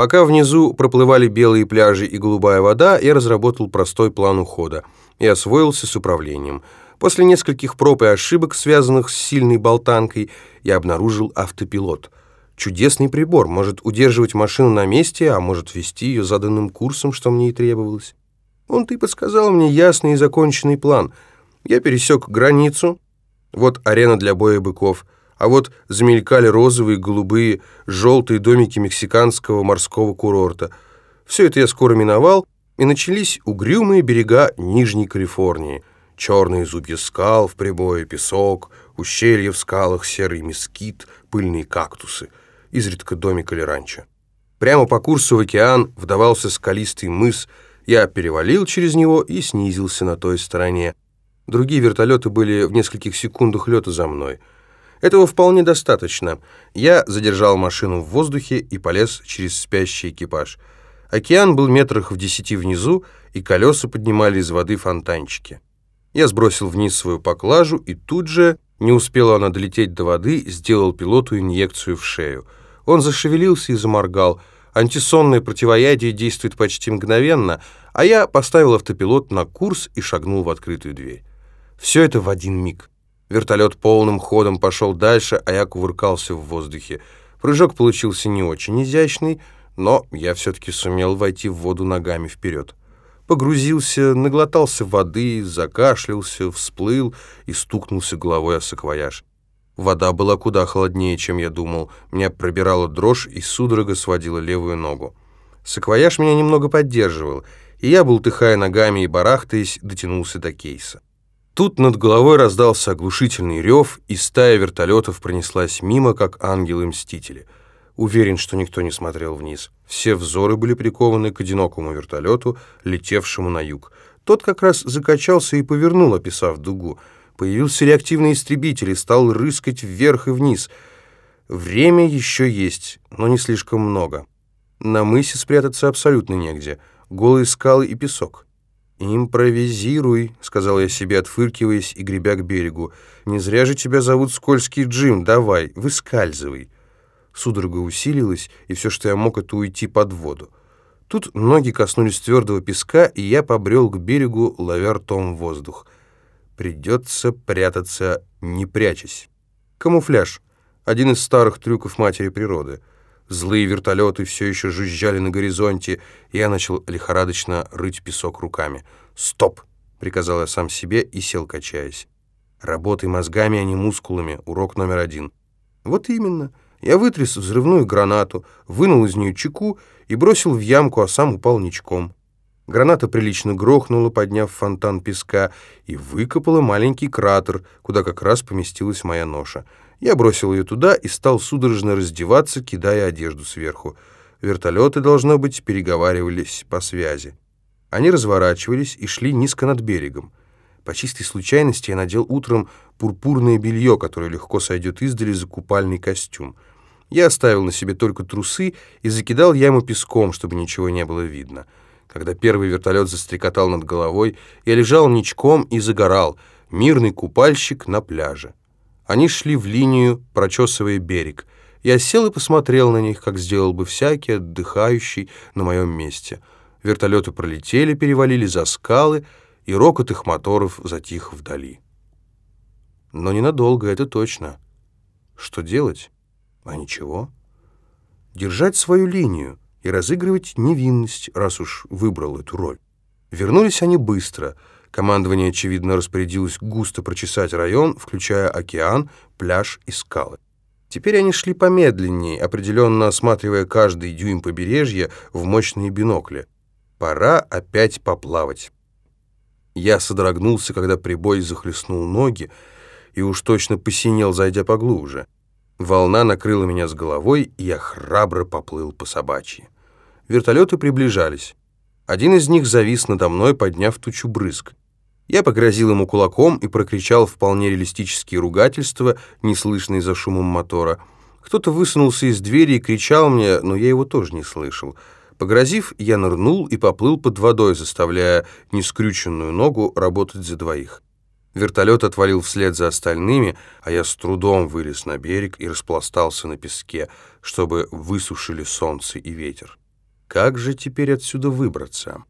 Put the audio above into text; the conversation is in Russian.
Пока внизу проплывали белые пляжи и голубая вода, я разработал простой план ухода и освоился с управлением. После нескольких проб и ошибок, связанных с сильной болтанкой, я обнаружил автопилот. Чудесный прибор, может удерживать машину на месте, а может вести ее заданным курсом, что мне и требовалось. Он-то и подсказал мне ясный и законченный план. Я пересек границу, вот арена для боя быков — а вот замелькали розовые, голубые, желтые домики мексиканского морского курорта. Все это я скоро миновал, и начались угрюмые берега Нижней Калифорнии. Черные зубья скал в прибое, песок, ущелья в скалах, серый мескит, пыльные кактусы, изредка домик или ранчо. Прямо по курсу в океан вдавался скалистый мыс, я перевалил через него и снизился на той стороне. Другие вертолеты были в нескольких секундах лета за мной — этого вполне достаточно. Я задержал машину в воздухе и полез через спящий экипаж. Океан был метрах в десяти внизу, и колеса поднимали из воды фонтанчики. Я сбросил вниз свою поклажу, и тут же, не успела она долететь до воды, сделал пилоту инъекцию в шею. Он зашевелился и заморгал. Антисонное противоядие действует почти мгновенно, а я поставил автопилот на курс и шагнул в открытую дверь. Все это в один миг. Вертолет полным ходом пошел дальше, а я кувыркался в воздухе. Прыжок получился не очень изящный, но я все-таки сумел войти в воду ногами вперед. Погрузился, наглотался воды, закашлялся, всплыл и стукнулся головой о саквояж. Вода была куда холоднее, чем я думал. Меня пробирала дрожь и судорога сводила левую ногу. Саквояж меня немного поддерживал, и я, бултыхая ногами и барахтаясь, дотянулся до кейса. Тут над головой раздался оглушительный рев, и стая вертолетов пронеслась мимо, как ангелы-мстители. Уверен, что никто не смотрел вниз. Все взоры были прикованы к одинокому вертолету, летевшему на юг. Тот как раз закачался и повернул, описав дугу. Появился реактивный истребитель и стал рыскать вверх и вниз. Время еще есть, но не слишком много. На мысе спрятаться абсолютно негде. Голые скалы и песок. «Импровизируй», — сказал я себе, отфыркиваясь и гребя к берегу. «Не зря же тебя зовут Скользкий Джим. Давай, выскальзывай». Судорога усилилась, и все, что я мог, это уйти под воду. Тут ноги коснулись твердого песка, и я побрел к берегу, ловя ртом воздух. Придется прятаться, не прячась. Камуфляж — один из старых трюков матери природы — Злые вертолеты все еще жужжали на горизонте, и я начал лихорадочно рыть песок руками. «Стоп!» — приказал я сам себе и сел, качаясь. «Работай мозгами, а не мускулами. Урок номер один». «Вот именно. Я вытряс взрывную гранату, вынул из нее чеку и бросил в ямку, а сам упал ничком». Граната прилично грохнула, подняв фонтан песка, и выкопала маленький кратер, куда как раз поместилась моя ноша. Я бросил ее туда и стал судорожно раздеваться, кидая одежду сверху. Вертолеты, должно быть, переговаривались по связи. Они разворачивались и шли низко над берегом. По чистой случайности я надел утром пурпурное белье, которое легко сойдет издали за купальный костюм. Я оставил на себе только трусы и закидал яму песком, чтобы ничего не было видно. Когда первый вертолет застрекотал над головой, я лежал ничком и загорал, мирный купальщик на пляже. Они шли в линию, прочесывая берег. Я сел и посмотрел на них, как сделал бы всякий отдыхающий на моем месте. Вертолеты пролетели, перевалили за скалы, и рокот их моторов затих вдали. Но ненадолго, это точно. Что делать? А ничего. Держать свою линию и разыгрывать невинность, раз уж выбрал эту роль. Вернулись они быстро — Командование, очевидно, распорядилось густо прочесать район, включая океан, пляж и скалы. Теперь они шли помедленнее, определенно осматривая каждый дюйм побережья в мощные бинокли. Пора опять поплавать. Я содрогнулся, когда прибой захлестнул ноги, и уж точно посинел, зайдя поглубже. Волна накрыла меня с головой, и я храбро поплыл по собачьи. Вертолеты приближались. Один из них завис надо мной, подняв тучу брызг. Я погрозил ему кулаком и прокричал вполне реалистические ругательства, неслышные за шумом мотора. Кто-то высунулся из двери и кричал мне, но я его тоже не слышал. Погрозив, я нырнул и поплыл под водой, заставляя нескрюченную ногу работать за двоих. Вертолет отвалил вслед за остальными, а я с трудом вылез на берег и распластался на песке, чтобы высушили солнце и ветер. Как же теперь отсюда выбраться?